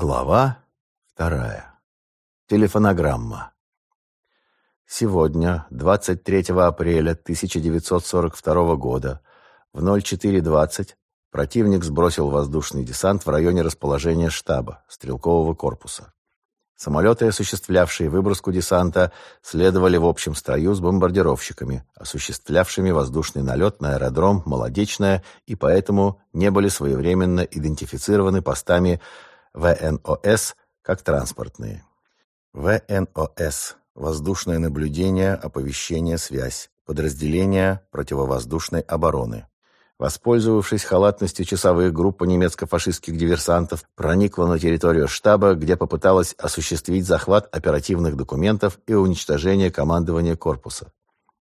Глава вторая. Телефонограмма. Сегодня, 23 апреля 1942 года, в 04.20 противник сбросил воздушный десант в районе расположения штаба, стрелкового корпуса. Самолеты, осуществлявшие выброску десанта, следовали в общем строю с бомбардировщиками, осуществлявшими воздушный налет на аэродром «Молодечная» и поэтому не были своевременно идентифицированы постами ВНОС как транспортные. ВНОС – воздушное наблюдение, оповещение, связь, подразделение противовоздушной обороны. Воспользовавшись халатностью часовых, группа немецко-фашистских диверсантов проникла на территорию штаба, где попыталась осуществить захват оперативных документов и уничтожение командования корпуса.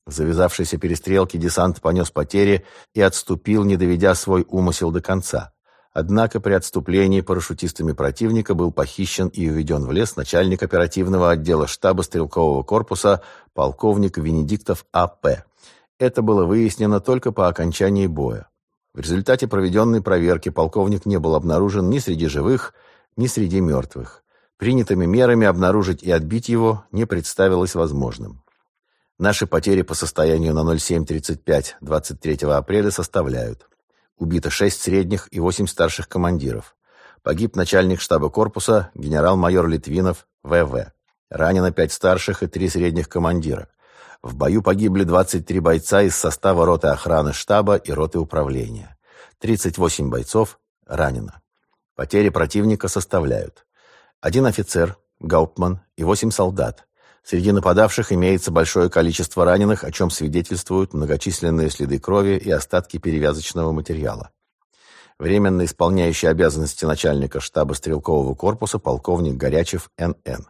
В завязавшейся перестрелке десант понес потери и отступил, не доведя свой умысел до конца. Однако при отступлении парашютистами противника был похищен и уведен в лес начальник оперативного отдела штаба стрелкового корпуса полковник Венедиктов А.П. Это было выяснено только по окончании боя. В результате проведенной проверки полковник не был обнаружен ни среди живых, ни среди мертвых. Принятыми мерами обнаружить и отбить его не представилось возможным. Наши потери по состоянию на 07.35 23 апреля составляют Убито шесть средних и восемь старших командиров. Погиб начальник штаба корпуса генерал-майор Литвинов В.В. Ранено пять старших и три средних командира. В бою погибли 23 бойца из состава роты охраны штаба и роты управления. 38 бойцов ранено. Потери противника составляют один офицер, гауптман и восемь солдат. Среди нападавших имеется большое количество раненых, о чем свидетельствуют многочисленные следы крови и остатки перевязочного материала. Временно исполняющий обязанности начальника штаба стрелкового корпуса полковник Горячев Н.Н.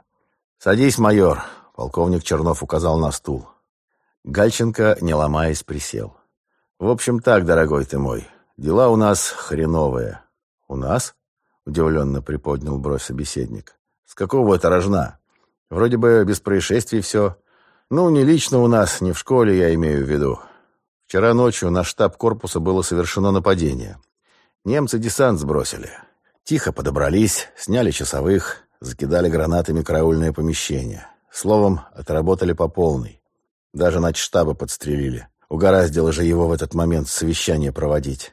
«Садись, майор», — полковник Чернов указал на стул. Гальченко, не ломаясь, присел. «В общем так, дорогой ты мой, дела у нас хреновые». «У нас?» — удивленно приподнял бровь собеседник. «С какого это рожна?» Вроде бы без происшествий все. Ну, не лично у нас, не в школе, я имею в виду. Вчера ночью на штаб корпуса было совершено нападение. Немцы десант сбросили. Тихо подобрались, сняли часовых, закидали гранатами караульное помещение. Словом, отработали по полной. Даже на штаба подстрелили. Угораздило же его в этот момент совещание проводить.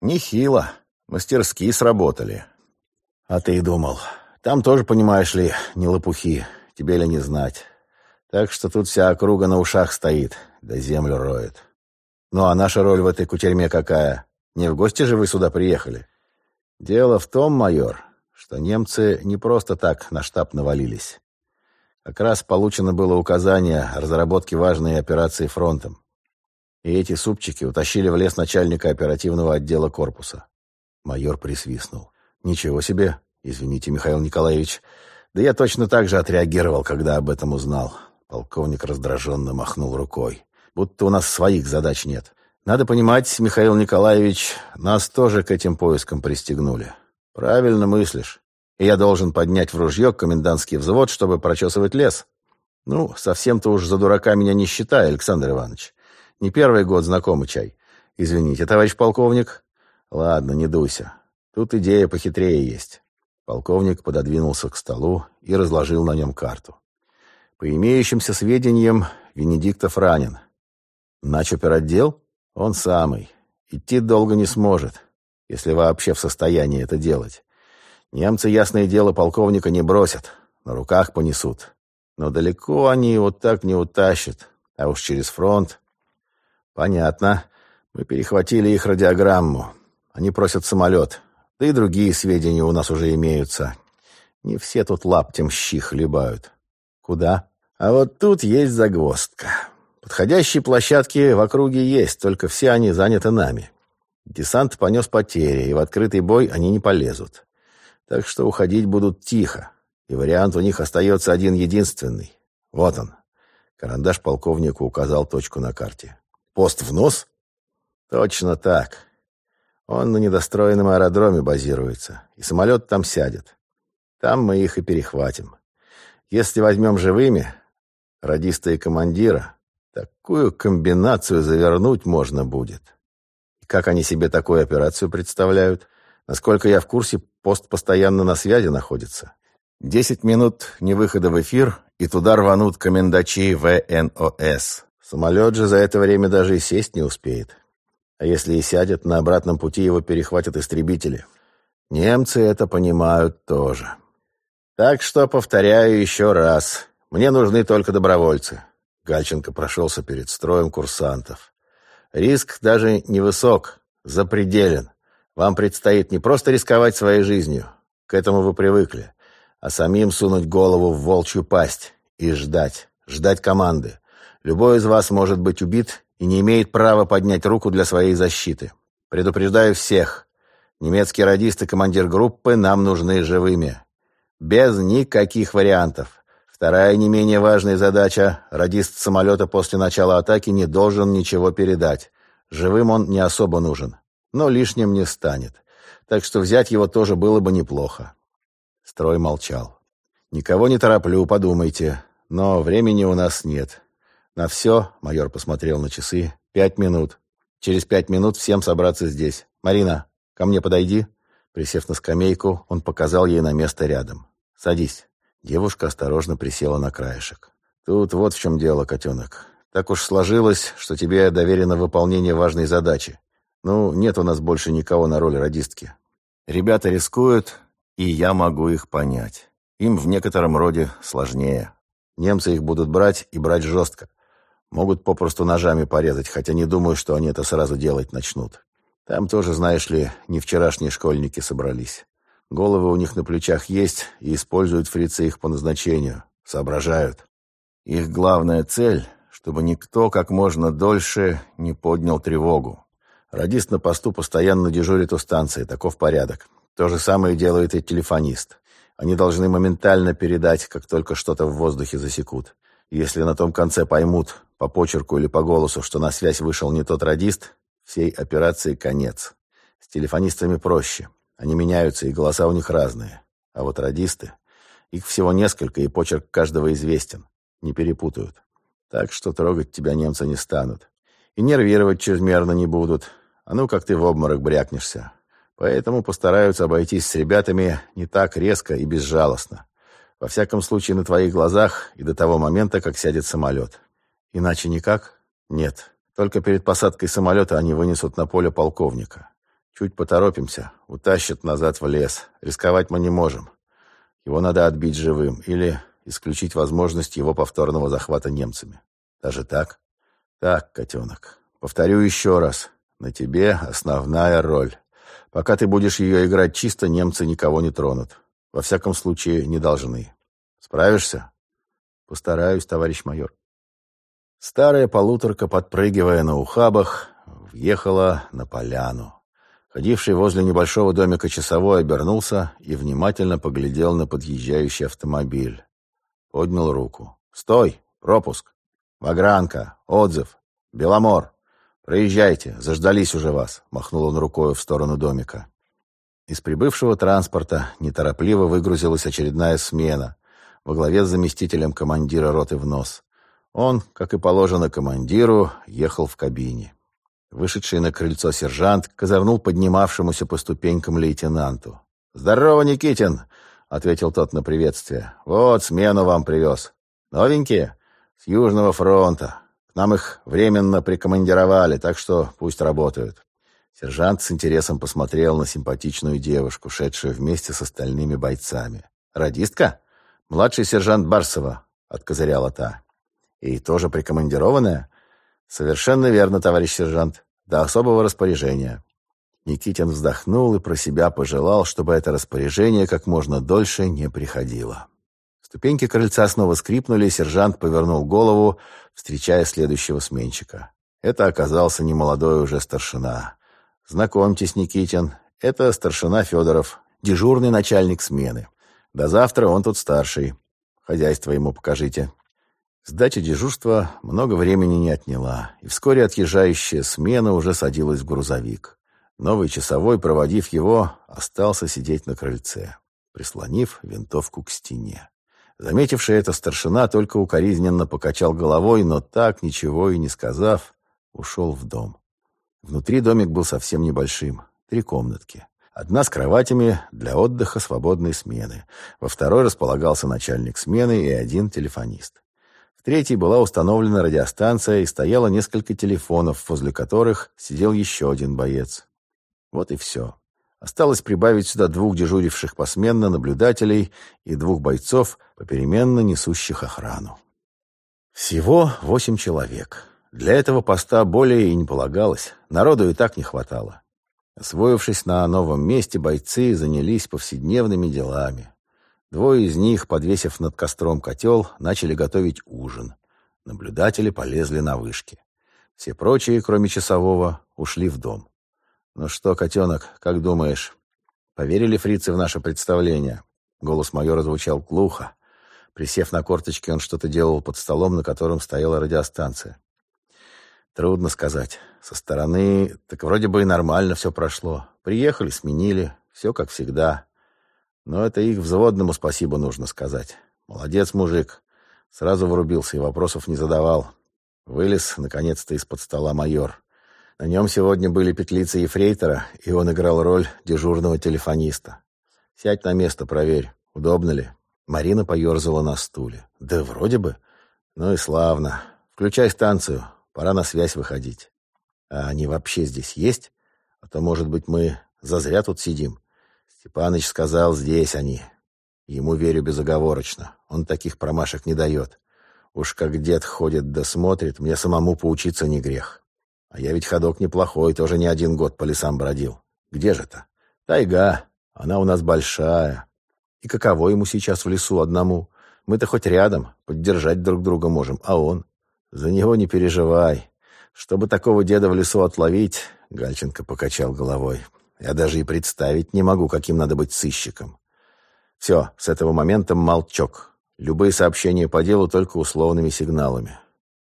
Нехило. Мастерски сработали. А ты и думал, там тоже, понимаешь ли, не лопухи, тебе ли не знать. Так что тут вся округа на ушах стоит, да землю роет. Ну а наша роль в этой кутерьме какая? Не в гости же вы сюда приехали? Дело в том, майор, что немцы не просто так на штаб навалились. Как раз получено было указание о разработке важной операции фронтом. И эти супчики утащили в лес начальника оперативного отдела корпуса. Майор присвистнул. «Ничего себе! «Извините, Михаил Николаевич, да я точно так же отреагировал, когда об этом узнал». Полковник раздраженно махнул рукой. «Будто у нас своих задач нет. Надо понимать, Михаил Николаевич, нас тоже к этим поискам пристегнули. Правильно мыслишь. И я должен поднять в ружье комендантский взвод, чтобы прочесывать лес. Ну, совсем-то уж за дурака меня не считай, Александр Иванович. Не первый год знакомый чай. Извините, товарищ полковник. Ладно, не дуйся. Тут идея похитрее есть. Полковник пододвинулся к столу и разложил на нем карту. По имеющимся сведениям, Венедиктов ранен. Начоперотдел? Он самый. Идти долго не сможет, если вообще в состоянии это делать. Немцы, ясное дело, полковника не бросят, на руках понесут. Но далеко они его так не утащат, а уж через фронт. Понятно. Мы перехватили их радиограмму. Они просят самолет. Да и другие сведения у нас уже имеются. Не все тут лаптем щи хлебают. Куда? А вот тут есть загвоздка. Подходящие площадки в округе есть, только все они заняты нами. Десант понес потери, и в открытый бой они не полезут. Так что уходить будут тихо, и вариант у них остается один единственный. Вот он. Карандаш полковнику указал точку на карте. Пост в нос? Точно так. Он на недостроенном аэродроме базируется, и самолет там сядет. Там мы их и перехватим. Если возьмем живыми, радиста и командира, такую комбинацию завернуть можно будет. И как они себе такую операцию представляют? Насколько я в курсе, Пост постоянно на связи находится. Десять минут не выхода в эфир, и туда рванут комендачи ВНОС. Самолет же за это время даже и сесть не успеет. А если и сядет, на обратном пути его перехватят истребители. Немцы это понимают тоже. Так что повторяю еще раз. Мне нужны только добровольцы. Гальченко прошелся перед строем курсантов. Риск даже невысок, запределен. Вам предстоит не просто рисковать своей жизнью, к этому вы привыкли, а самим сунуть голову в волчью пасть и ждать, ждать команды. Любой из вас может быть убит и не имеет права поднять руку для своей защиты. Предупреждаю всех. Немецкие радисты, командир группы нам нужны живыми. Без никаких вариантов. Вторая не менее важная задача – радист самолета после начала атаки не должен ничего передать. Живым он не особо нужен, но лишним не станет. Так что взять его тоже было бы неплохо. Строй молчал. «Никого не тороплю, подумайте. Но времени у нас нет. На все, — майор посмотрел на часы, — пять минут. Через пять минут всем собраться здесь. Марина, ко мне подойди». Присев на скамейку, он показал ей на место рядом. «Садись». Девушка осторожно присела на краешек. «Тут вот в чем дело, котенок. Так уж сложилось, что тебе доверено выполнение важной задачи. Ну, нет у нас больше никого на роль радистки. Ребята рискуют, и я могу их понять. Им в некотором роде сложнее. Немцы их будут брать и брать жестко. Могут попросту ножами порезать, хотя не думаю, что они это сразу делать начнут. Там тоже, знаешь ли, не вчерашние школьники собрались. Головы у них на плечах есть, и используют фрицы их по назначению. Соображают. Их главная цель, чтобы никто как можно дольше не поднял тревогу. Радист на посту постоянно дежурит у станции, таков порядок. То же самое делает и телефонист. Они должны моментально передать, как только что-то в воздухе засекут. Если на том конце поймут, по почерку или по голосу, что на связь вышел не тот радист, всей операции конец. С телефонистами проще. Они меняются, и голоса у них разные. А вот радисты... Их всего несколько, и почерк каждого известен. Не перепутают. Так что трогать тебя немцы не станут. И нервировать чрезмерно не будут. А ну, как ты в обморок брякнешься. Поэтому постараются обойтись с ребятами не так резко и безжалостно. Во всяком случае, на твоих глазах и до того момента, как сядет самолет. Иначе никак? Нет. Только перед посадкой самолета они вынесут на поле полковника. Чуть поторопимся, утащат назад в лес. Рисковать мы не можем. Его надо отбить живым или исключить возможность его повторного захвата немцами. Даже так? Так, котенок. Повторю еще раз. На тебе основная роль. Пока ты будешь ее играть чисто, немцы никого не тронут. Во всяком случае, не должны. Справишься? Постараюсь, товарищ майор. Старая полуторка, подпрыгивая на ухабах, въехала на поляну. Ходивший возле небольшого домика часовой обернулся и внимательно поглядел на подъезжающий автомобиль. Поднял руку. «Стой! Пропуск! Вагранка! Отзыв! Беломор! Проезжайте! Заждались уже вас!» Махнул он рукой в сторону домика. Из прибывшего транспорта неторопливо выгрузилась очередная смена во главе с заместителем командира роты в нос. Он, как и положено командиру, ехал в кабине. Вышедший на крыльцо сержант козырнул поднимавшемуся по ступенькам лейтенанту. «Здорово, Никитин!» — ответил тот на приветствие. «Вот, смену вам привез. Новенькие? С Южного фронта. К нам их временно прикомандировали, так что пусть работают». Сержант с интересом посмотрел на симпатичную девушку, шедшую вместе с остальными бойцами. «Радистка? Младший сержант Барсова», — откозыряла та. «И тоже прикомандированная?» «Совершенно верно, товарищ сержант. До особого распоряжения». Никитин вздохнул и про себя пожелал, чтобы это распоряжение как можно дольше не приходило. Ступеньки крыльца снова скрипнули, и сержант повернул голову, встречая следующего сменщика. Это оказался немолодой уже старшина. «Знакомьтесь, Никитин, это старшина Федоров, дежурный начальник смены. До завтра он тут старший. Хозяйство ему покажите». Сдача дежурства много времени не отняла, и вскоре отъезжающая смена уже садилась в грузовик. Новый часовой, проводив его, остался сидеть на крыльце, прислонив винтовку к стене. Заметивший это старшина только укоризненно покачал головой, но так, ничего и не сказав, ушел в дом. Внутри домик был совсем небольшим, три комнатки. Одна с кроватями для отдыха свободной смены. Во второй располагался начальник смены и один телефонист. В третьей была установлена радиостанция и стояло несколько телефонов, возле которых сидел еще один боец. Вот и все. Осталось прибавить сюда двух дежуривших посменно наблюдателей и двух бойцов, попеременно несущих охрану. Всего восемь человек. Для этого поста более и не полагалось, народу и так не хватало. Освоившись на новом месте, бойцы занялись повседневными делами. Двое из них, подвесив над костром котел, начали готовить ужин. Наблюдатели полезли на вышки. Все прочие, кроме часового, ушли в дом. «Ну что, котенок, как думаешь, поверили фрицы в наше представление?» Голос майора звучал глухо. Присев на корточки, он что-то делал под столом, на котором стояла радиостанция. Трудно сказать. Со стороны так вроде бы и нормально все прошло. Приехали, сменили, все как всегда. Но это их взводному спасибо нужно сказать. Молодец, мужик. Сразу врубился и вопросов не задавал. Вылез, наконец-то, из-под стола майор. На нем сегодня были петлицы ефрейтора, и он играл роль дежурного телефониста. «Сядь на место, проверь, удобно ли?» Марина поерзала на стуле. «Да вроде бы. Ну и славно. Включай станцию, пора на связь выходить. А они вообще здесь есть? А то, может быть, мы зазря тут сидим?» Степаныч сказал, здесь они. Ему верю безоговорочно. Он таких промашек не дает. Уж как дед ходит да смотрит, мне самому поучиться не грех. А я ведь ходок неплохой, тоже не один год по лесам бродил. Где же это? Тайга. Она у нас большая. И каково ему сейчас в лесу одному? Мы-то хоть рядом, поддержать друг друга можем, а он? За него не переживай. Чтобы такого деда в лесу отловить, Гальченко покачал головой. Я даже и представить не могу, каким надо быть сыщиком. Все, с этого момента молчок. Любые сообщения по делу только условными сигналами.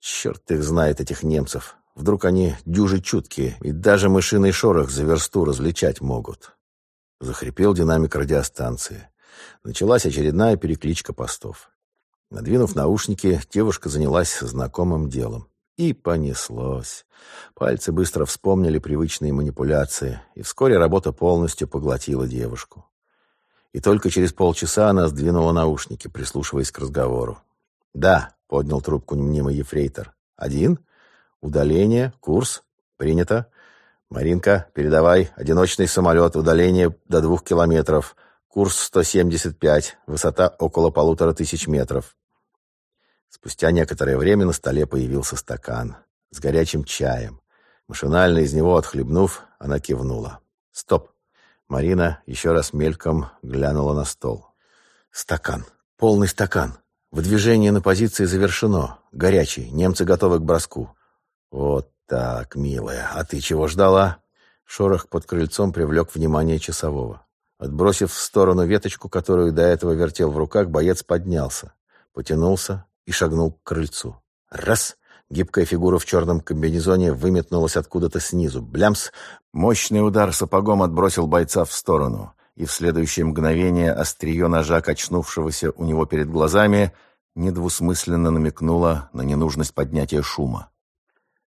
Черт их знает, этих немцев. Вдруг они дюжи чуткие, и даже мышиный шорох за версту различать могут. Захрипел динамик радиостанции. Началась очередная перекличка постов. Надвинув наушники, девушка занялась знакомым делом. И понеслось. Пальцы быстро вспомнили привычные манипуляции, и вскоре работа полностью поглотила девушку. И только через полчаса она сдвинула наушники, прислушиваясь к разговору. «Да», — поднял трубку мнимый ефрейтор. «Один?» Удаление, курс. Принято. Маринка, передавай. Одиночный самолет, удаление до двух километров. Курс 175, высота около полутора тысяч метров. Спустя некоторое время на столе появился стакан с горячим чаем. Машинально из него отхлебнув, она кивнула. «Стоп!» Марина еще раз мельком глянула на стол. «Стакан. Полный стакан. Выдвижение на позиции завершено. Горячий. Немцы готовы к броску. «Вот так, милая. А ты чего ждала?» Шорох под крыльцом привлек внимание часового. Отбросив в сторону веточку, которую до этого вертел в руках, боец поднялся, потянулся и шагнул к крыльцу. Раз! Гибкая фигура в черном комбинезоне выметнулась откуда-то снизу. Блямс! Мощный удар сапогом отбросил бойца в сторону, и в следующее мгновение острие ножа, качнувшегося у него перед глазами, недвусмысленно намекнуло на ненужность поднятия шума.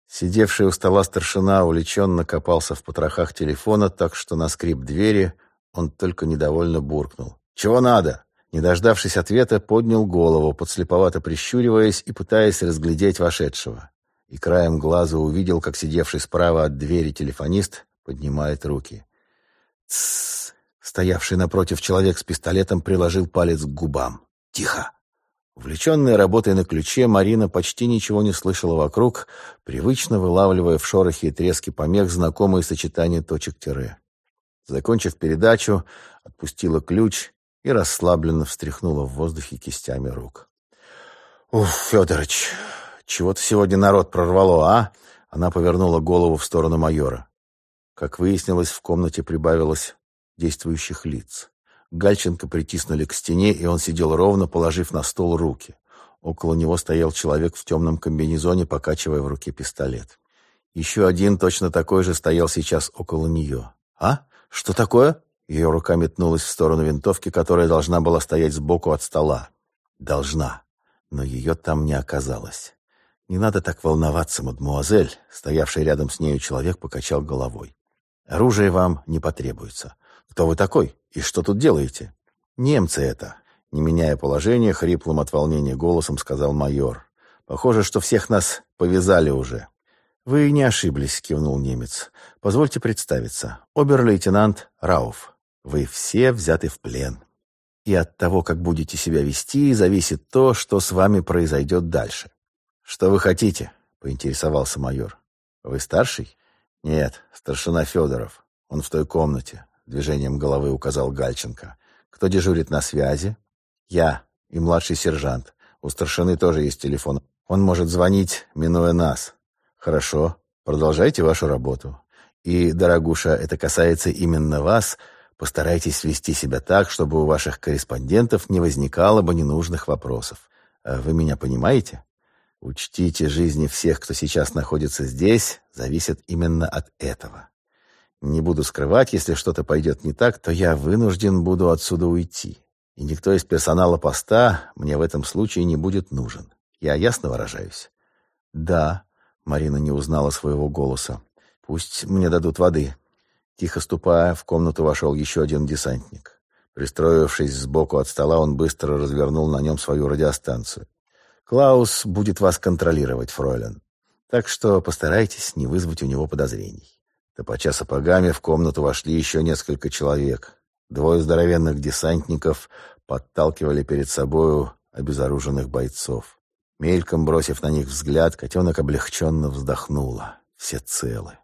Сидевший у стола старшина увлеченно копался в потрохах телефона, так что на скрип двери он только недовольно буркнул. «Чего надо?» Не дождавшись ответа, поднял голову, подслеповато прищуриваясь и пытаясь разглядеть вошедшего. И краем глаза увидел, как сидевший справа от двери телефонист поднимает руки. «Тссс!» Стоявший напротив человек с пистолетом приложил палец к губам. «Тихо!» Увлеченная работой на ключе, Марина почти ничего не слышала вокруг, привычно вылавливая в шорохе и треске помех знакомые сочетания точек тире. Закончив передачу, отпустила ключ и расслабленно встряхнула в воздухе кистями рук. «Ух, Федорович, чего-то сегодня народ прорвало, а?» Она повернула голову в сторону майора. Как выяснилось, в комнате прибавилось действующих лиц. Гальченко притиснули к стене, и он сидел ровно, положив на стол руки. Около него стоял человек в темном комбинезоне, покачивая в руке пистолет. Еще один, точно такой же, стоял сейчас около нее. «А? Что такое?» Ее рука метнулась в сторону винтовки, которая должна была стоять сбоку от стола. Должна. Но ее там не оказалось. «Не надо так волноваться, мадмуазель», — стоявший рядом с нею человек покачал головой. «Оружие вам не потребуется. Кто вы такой? И что тут делаете?» «Немцы это!» Не меняя положение, хриплым от волнения голосом сказал майор. «Похоже, что всех нас повязали уже». «Вы не ошиблись», — кивнул немец. «Позвольте представиться. Обер-лейтенант Рауф. Вы все взяты в плен. И от того, как будете себя вести, зависит то, что с вами произойдет дальше». «Что вы хотите?» — поинтересовался майор. «Вы старший?» «Нет, старшина Федоров. Он в той комнате», — движением головы указал Гальченко. «Кто дежурит на связи?» «Я и младший сержант. У старшины тоже есть телефон. Он может звонить, минуя нас». «Хорошо. Продолжайте вашу работу. И, дорогуша, это касается именно вас. Постарайтесь вести себя так, чтобы у ваших корреспондентов не возникало бы ненужных вопросов. А вы меня понимаете?» Учтите, жизни всех, кто сейчас находится здесь, зависят именно от этого. Не буду скрывать, если что-то пойдет не так, то я вынужден буду отсюда уйти. И никто из персонала поста мне в этом случае не будет нужен. Я ясно выражаюсь? Да, Марина не узнала своего голоса. Пусть мне дадут воды. Тихо ступая, в комнату вошел еще один десантник. Пристроившись сбоку от стола, он быстро развернул на нем свою радиостанцию. Клаус будет вас контролировать, фройлен. Так что постарайтесь не вызвать у него подозрений. Топача сапогами в комнату вошли еще несколько человек. Двое здоровенных десантников подталкивали перед собою обезоруженных бойцов. Мельком бросив на них взгляд, котенок облегченно вздохнула. Все целы.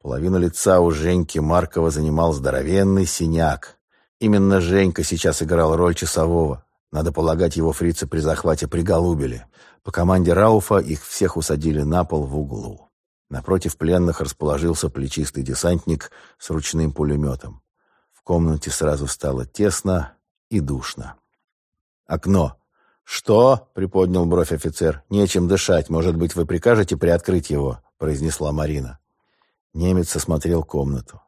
Половину лица у Женьки Маркова занимал здоровенный синяк. Именно Женька сейчас играл роль часового, надо полагать, его фрицы при захвате приголубили. По команде Рауфа их всех усадили на пол в углу. Напротив пленных расположился плечистый десантник с ручным пулеметом. В комнате сразу стало тесно и душно. «Окно!» «Что?» — приподнял бровь офицер. «Нечем дышать. Может быть, вы прикажете приоткрыть его?» — произнесла Марина. Немец осмотрел комнату.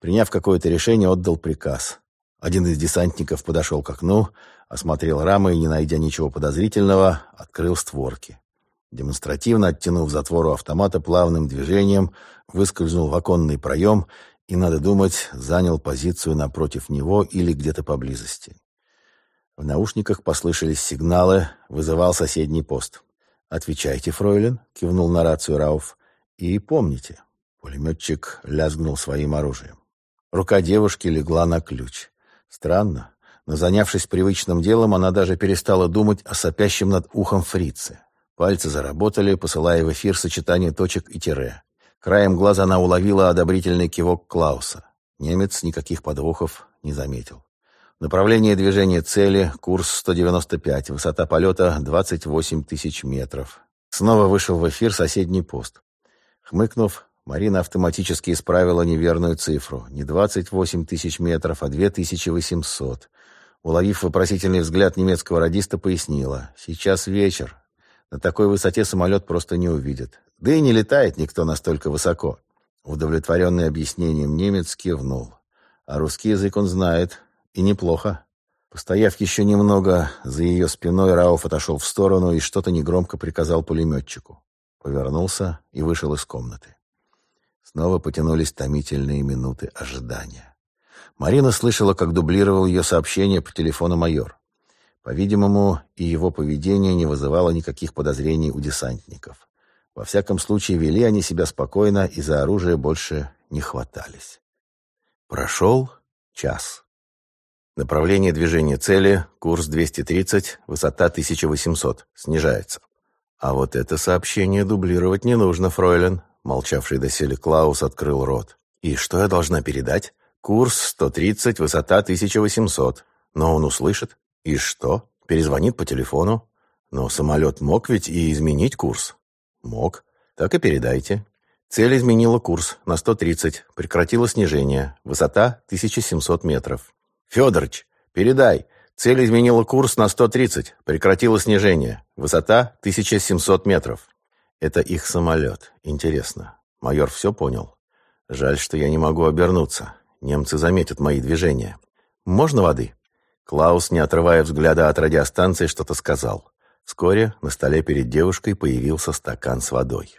Приняв какое-то решение, отдал приказ. Один из десантников подошел к окну, осмотрел рамы и, не найдя ничего подозрительного, открыл створки. Демонстративно оттянув затвору автомата плавным движением, выскользнул в оконный проем и, надо думать, занял позицию напротив него или где-то поблизости. В наушниках послышались сигналы, вызывал соседний пост. «Отвечайте, фройлен», — кивнул на рацию Рауф. «И помните». Пулеметчик лязгнул своим оружием. Рука девушки легла на ключ. Странно, но занявшись привычным делом, она даже перестала думать о сопящем над ухом фрице. Пальцы заработали, посылая в эфир сочетание точек и тире. Краем глаза она уловила одобрительный кивок Клауса. Немец никаких подвохов не заметил. Направление движения цели, курс 195, высота полета 28 тысяч метров. Снова вышел в эфир соседний пост. Хмыкнув, Марина автоматически исправила неверную цифру. Не 28 тысяч метров, а 2800. Уловив вопросительный взгляд немецкого радиста, пояснила. «Сейчас вечер. На такой высоте самолет просто не увидит. Да и не летает никто настолько высоко». Удовлетворенный объяснением немец кивнул. А русский язык он знает. И неплохо. Постояв еще немного, за ее спиной Рауф отошел в сторону и что-то негромко приказал пулеметчику. Повернулся и вышел из комнаты. Снова потянулись томительные минуты ожидания. Марина слышала, как дублировал ее сообщение по телефону майор. По-видимому, и его поведение не вызывало никаких подозрений у десантников. Во всяком случае, вели они себя спокойно и за оружие больше не хватались. Прошел час. Направление движения цели, курс 230, высота 1800, снижается. А вот это сообщение дублировать не нужно, фройлен. Молчавший доселе Клаус открыл рот. И что я должна передать? Курс 130, высота 1800. Но он услышит. И что? Перезвонит по телефону. Но самолет мог ведь и изменить курс. Мог. Так и передайте. Цель изменила курс на 130, прекратила снижение. Высота 1700 метров. Федорович, передай. Цель изменила курс на 130, прекратила снижение. Высота 1700 метров. Это их самолет. Интересно. Майор все понял? Жаль, что я не могу обернуться. Немцы заметят мои движения. Можно воды?» Клаус, не отрывая взгляда от радиостанции, что-то сказал. Вскоре на столе перед девушкой появился стакан с водой.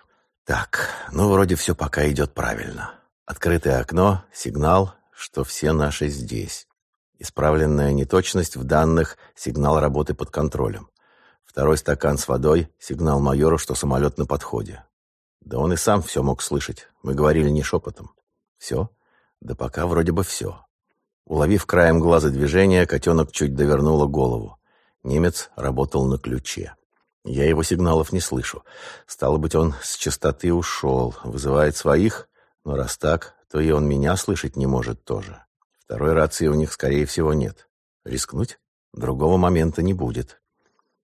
«Так, ну вроде все пока идет правильно. Открытое окно, сигнал, что все наши здесь. Исправленная неточность в данных, сигнал работы под контролем. Второй стакан с водой, сигнал майору, что самолет на подходе. Да он и сам все мог слышать. Мы говорили не шепотом. Все? Да пока вроде бы все. Уловив краем глаза движение, котенок чуть довернула голову. Немец работал на ключе. Я его сигналов не слышу. Стало быть, он с частоты ушел, вызывает своих, но раз так, то и он меня слышать не может тоже. Второй рации у них, скорее всего, нет. Рискнуть? Другого момента не будет.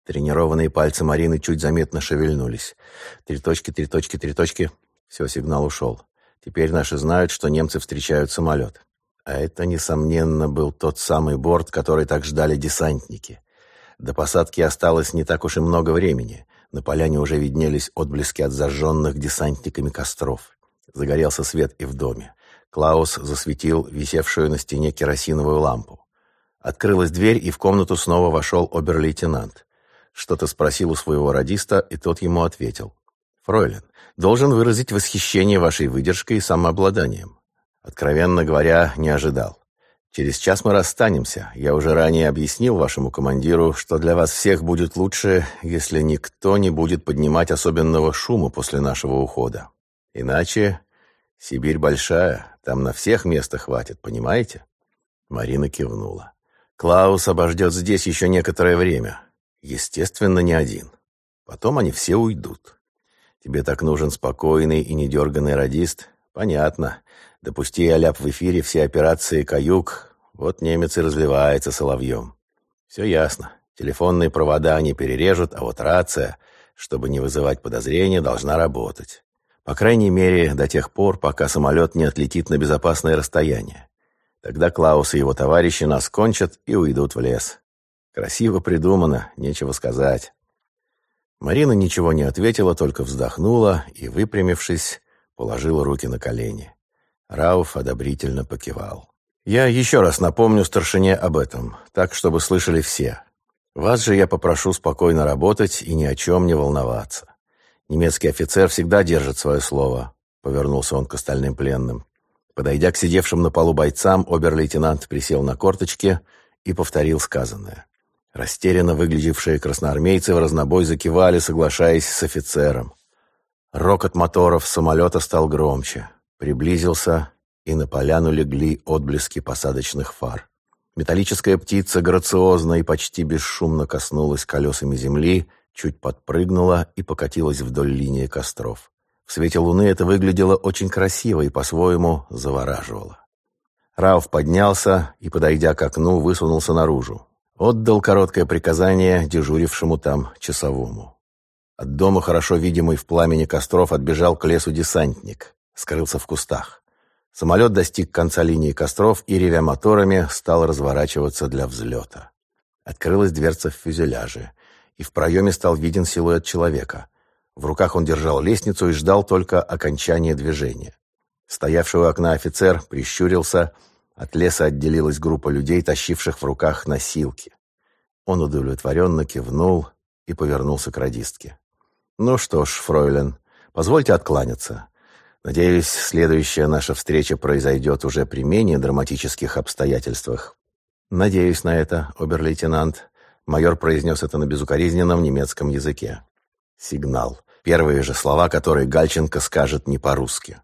Тренированные пальцы Марины чуть заметно шевельнулись. Три точки, три точки, три точки. Все, сигнал ушел. Теперь наши знают, что немцы встречают самолет. А это, несомненно, был тот самый борт, который так ждали десантники. До посадки осталось не так уж и много времени. На поляне уже виднелись отблески от зажженных десантниками костров. Загорелся свет и в доме. Клаус засветил висевшую на стене керосиновую лампу. Открылась дверь, и в комнату снова вошел обер-лейтенант. Что-то спросил у своего радиста, и тот ему ответил. «Фройлен, должен выразить восхищение вашей выдержкой и самообладанием. Откровенно говоря, не ожидал. Через час мы расстанемся. Я уже ранее объяснил вашему командиру, что для вас всех будет лучше, если никто не будет поднимать особенного шума после нашего ухода. Иначе Сибирь большая, там на всех места хватит, понимаете?» Марина кивнула. «Клаус обождет здесь еще некоторое время. Естественно, не один. Потом они все уйдут. Тебе так нужен спокойный и недерганный радист? Понятно. Допусти Аляп в эфире все операции «Каюк», вот немец и разливается соловьем. Все ясно. Телефонные провода они перережут, а вот рация, чтобы не вызывать подозрения, должна работать. По крайней мере, до тех пор, пока самолет не отлетит на безопасное расстояние. Тогда Клаус и его товарищи нас кончат и уйдут в лес. Красиво придумано, нечего сказать. Марина ничего не ответила, только вздохнула и, выпрямившись, положила руки на колени. Рауф одобрительно покивал. «Я еще раз напомню старшине об этом, так, чтобы слышали все. Вас же я попрошу спокойно работать и ни о чем не волноваться. Немецкий офицер всегда держит свое слово», — повернулся он к остальным пленным. Подойдя к сидевшим на полу бойцам, обер-лейтенант присел на корточки и повторил сказанное. Растерянно выглядевшие красноармейцы в разнобой закивали, соглашаясь с офицером. Рокот моторов самолета стал громче. Приблизился, и на поляну легли отблески посадочных фар. Металлическая птица грациозно и почти бесшумно коснулась колесами земли, чуть подпрыгнула и покатилась вдоль линии костров. В свете луны это выглядело очень красиво и по-своему завораживало. Рауф поднялся и, подойдя к окну, высунулся наружу. Отдал короткое приказание дежурившему там часовому. От дома, хорошо видимый в пламени костров, отбежал к лесу десантник, скрылся в кустах. Самолет достиг конца линии костров и, ревя моторами, стал разворачиваться для взлета. Открылась дверца в фюзеляже, и в проеме стал виден силуэт человека. В руках он держал лестницу и ждал только окончания движения. Стоявший у окна офицер прищурился от леса отделилась группа людей, тащивших в руках носилки. Он удовлетворенно кивнул и повернулся к радистке. «Ну что ж, фройлен, позвольте откланяться. Надеюсь, следующая наша встреча произойдет уже при менее драматических обстоятельствах». «Надеюсь на это, обер-лейтенант», — майор произнес это на безукоризненном немецком языке. «Сигнал. Первые же слова, которые Гальченко скажет не по-русски».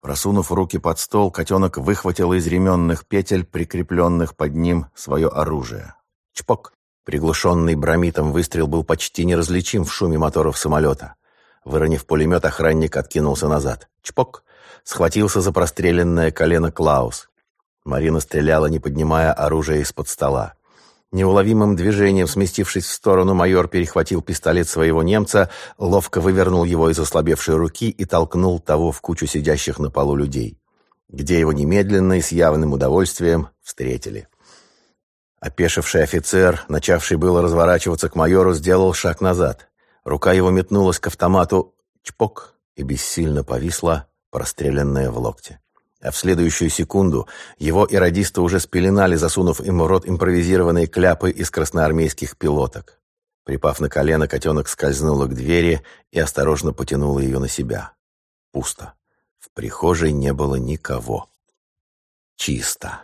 Просунув руки под стол, котенок выхватил из ременных петель, прикрепленных под ним, свое оружие. Чпок! Приглушенный бромитом выстрел был почти неразличим в шуме моторов самолета. Выронив пулемет, охранник откинулся назад. Чпок! Схватился за простреленное колено Клаус. Марина стреляла, не поднимая оружие из-под стола. Неуловимым движением, сместившись в сторону, майор перехватил пистолет своего немца, ловко вывернул его из ослабевшей руки и толкнул того в кучу сидящих на полу людей, где его немедленно и с явным удовольствием встретили. Опешивший офицер, начавший было разворачиваться к майору, сделал шаг назад. Рука его метнулась к автомату, чпок, и бессильно повисла, простреленная в локте а в следующую секунду его и радиста уже спеленали, засунув им в рот импровизированные кляпы из красноармейских пилоток. Припав на колено, котенок скользнула к двери и осторожно потянула ее на себя. Пусто. В прихожей не было никого. Чисто.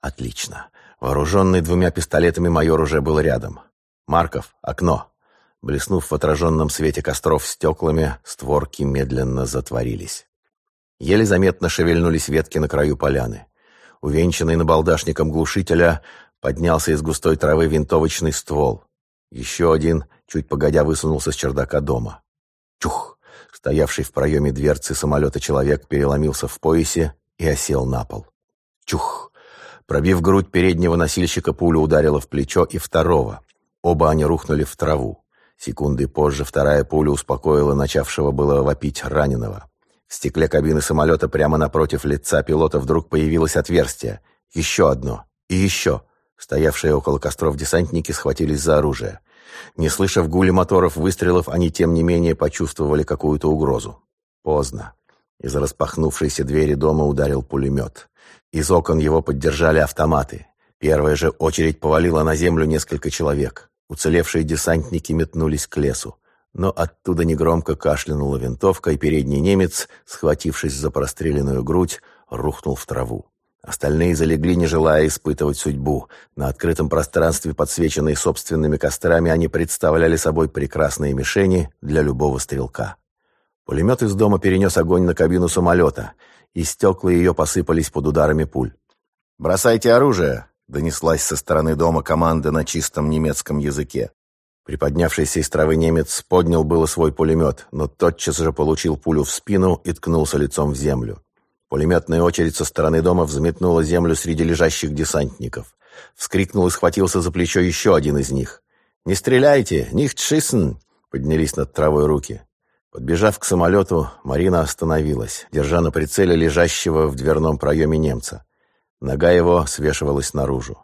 Отлично. Вооруженный двумя пистолетами майор уже был рядом. «Марков, окно!» Блеснув в отраженном свете костров стеклами, створки медленно затворились. Еле заметно шевельнулись ветки на краю поляны. Увенчанный набалдашником глушителя поднялся из густой травы винтовочный ствол. Еще один, чуть погодя, высунулся с чердака дома. Чух! Стоявший в проеме дверцы самолета человек переломился в поясе и осел на пол. Чух! Пробив грудь переднего носильщика, пуля ударила в плечо и второго. Оба они рухнули в траву. Секунды позже вторая пуля успокоила начавшего было вопить раненого. В стекле кабины самолета прямо напротив лица пилота вдруг появилось отверстие. Еще одно. И еще. Стоявшие около костров десантники схватились за оружие. Не слыша в гуле моторов выстрелов, они, тем не менее, почувствовали какую-то угрозу. Поздно. Из распахнувшейся двери дома ударил пулемет. Из окон его поддержали автоматы. Первая же очередь повалила на землю несколько человек. Уцелевшие десантники метнулись к лесу. Но оттуда негромко кашлянула винтовка, и передний немец, схватившись за простреленную грудь, рухнул в траву. Остальные залегли, не желая испытывать судьбу. На открытом пространстве, подсвеченные собственными кострами, они представляли собой прекрасные мишени для любого стрелка. Пулемет из дома перенес огонь на кабину самолета, и стекла ее посыпались под ударами пуль. «Бросайте оружие!» — донеслась со стороны дома команда на чистом немецком языке. Приподнявшийся из травы немец поднял было свой пулемет, но тотчас же получил пулю в спину и ткнулся лицом в землю. Пулеметная очередь со стороны дома взметнула землю среди лежащих десантников. Вскрикнул и схватился за плечо еще один из них. «Не стреляйте! Нихт шиссен!» Поднялись над травой руки. Подбежав к самолету, Марина остановилась, держа на прицеле лежащего в дверном проеме немца. Нога его свешивалась наружу.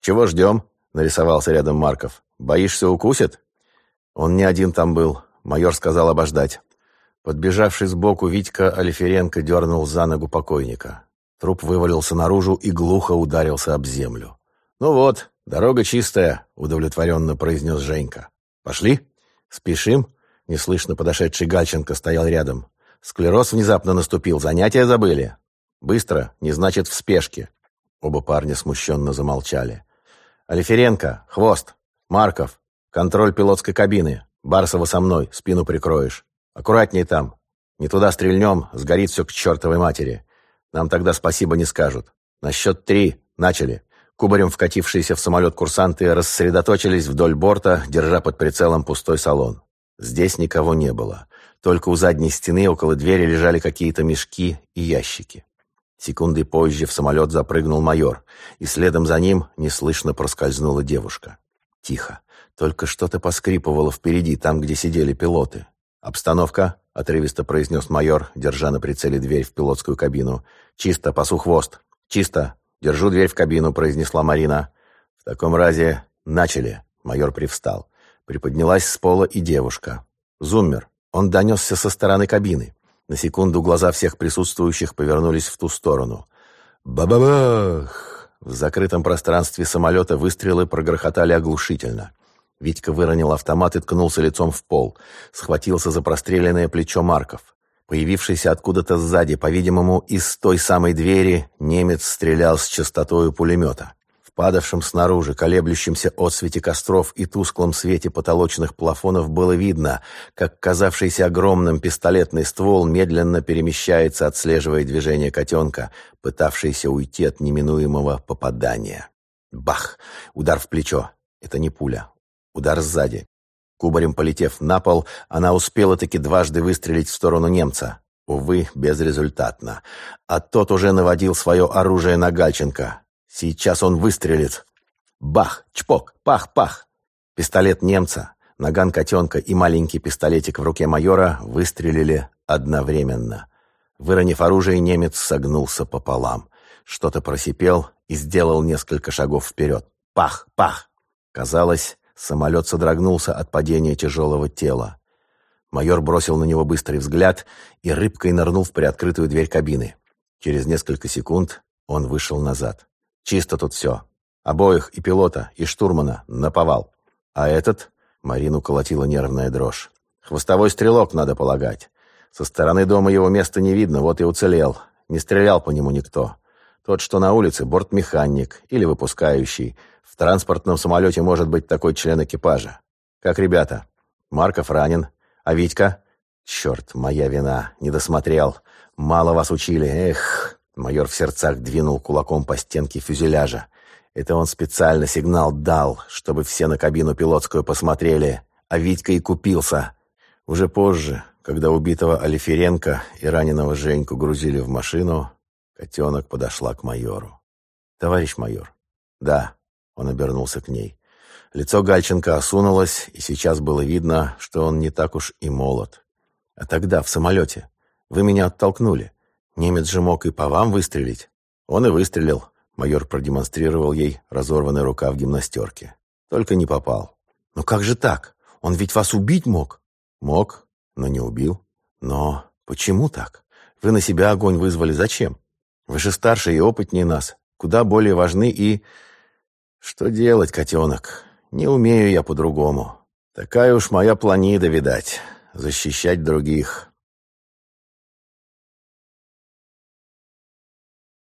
«Чего ждем?» — нарисовался рядом Марков. «Боишься, укусит?» Он не один там был. Майор сказал обождать. Подбежавший сбоку, Витька Алиференко дернул за ногу покойника. Труп вывалился наружу и глухо ударился об землю. «Ну вот, дорога чистая», — удовлетворенно произнес Женька. «Пошли? Спешим?» Неслышно подошедший Гальченко стоял рядом. «Склероз внезапно наступил, занятия забыли?» «Быстро, не значит в спешке». Оба парня смущенно замолчали. «Алиференко, хвост, Марков, контроль пилотской кабины. Барсова со мной, спину прикроешь. Аккуратней там. Не туда стрельнем, сгорит все к чертовой матери. Нам тогда спасибо не скажут. На счет три. Начали. Кубарем вкатившиеся в самолет курсанты рассредоточились вдоль борта, держа под прицелом пустой салон. Здесь никого не было. Только у задней стены около двери лежали какие-то мешки и ящики. Секунды позже в самолет запрыгнул майор, и следом за ним неслышно проскользнула девушка. Тихо. Только что-то поскрипывало впереди, там, где сидели пилоты. «Обстановка», — отрывисто произнес майор, держа на прицеле дверь в пилотскую кабину. «Чисто, пасу хвост». «Чисто. Держу дверь в кабину», — произнесла Марина. «В таком разе начали». Майор привстал. Приподнялась с пола и девушка. «Зуммер». Он донесся со стороны кабины. На секунду глаза всех присутствующих повернулись в ту сторону. «Ба-ба-бах!» В закрытом пространстве самолета выстрелы прогрохотали оглушительно. Витька выронил автомат и ткнулся лицом в пол. Схватился за простреленное плечо Марков. Появившийся откуда-то сзади, по-видимому, из той самой двери, немец стрелял с частотой пулемета. Падавшем снаружи, колеблющемся отсвете костров и тусклом свете потолочных плафонов было видно, как казавшийся огромным пистолетный ствол медленно перемещается, отслеживая движение котенка, пытавшийся уйти от неминуемого попадания. Бах! Удар в плечо. Это не пуля. Удар сзади. Кубарем полетев на пол, она успела таки дважды выстрелить в сторону немца. Увы, безрезультатно. А тот уже наводил свое оружие на Гальченко. Сейчас он выстрелит. Бах! Чпок! Пах-пах! Пистолет немца, наган котенка и маленький пистолетик в руке майора выстрелили одновременно. Выронив оружие, немец согнулся пополам. Что-то просипел и сделал несколько шагов вперед. Пах! Пах! Казалось, Самолет содрогнулся от падения тяжелого тела. Майор бросил на него быстрый взгляд и рыбкой нырнул в приоткрытую дверь кабины. Через несколько секунд он вышел назад. Чисто тут все. Обоих, и пилота, и штурмана, наповал. А этот... Марину колотила нервная дрожь. Хвостовой стрелок, надо полагать. Со стороны дома его места не видно, вот и уцелел. Не стрелял по нему никто. Тот, что на улице, бортмеханик или выпускающий. В транспортном самолете может быть такой член экипажа. Как ребята? Марков ранен. А Витька? Черт, моя вина. Не досмотрел. Мало вас учили. Эх. Майор в сердцах двинул кулаком по стенке фюзеляжа. Это он специально сигнал дал, чтобы все на кабину пилотскую посмотрели. А Витька и купился. Уже позже, когда убитого Алиференко и раненого Женьку грузили в машину, котенок подошла к майору. «Товарищ майор». «Да», — он обернулся к ней. Лицо Гальченко осунулось, и сейчас было видно, что он не так уж и молод. «А тогда, в самолете, вы меня оттолкнули. Немец же мог и по вам выстрелить». Он и выстрелил. Майор продемонстрировал ей разорванный рукав гимнастерки. Только не попал. «Но как же так? Он ведь вас убить мог?» «Мог, но не убил. Но почему так? Вы на себя огонь вызвали. Зачем? Вы же старше и опытнее нас. Куда более важны и... Что делать, котенок? Не умею я по-другому. Такая уж моя планида, видать. Защищать других.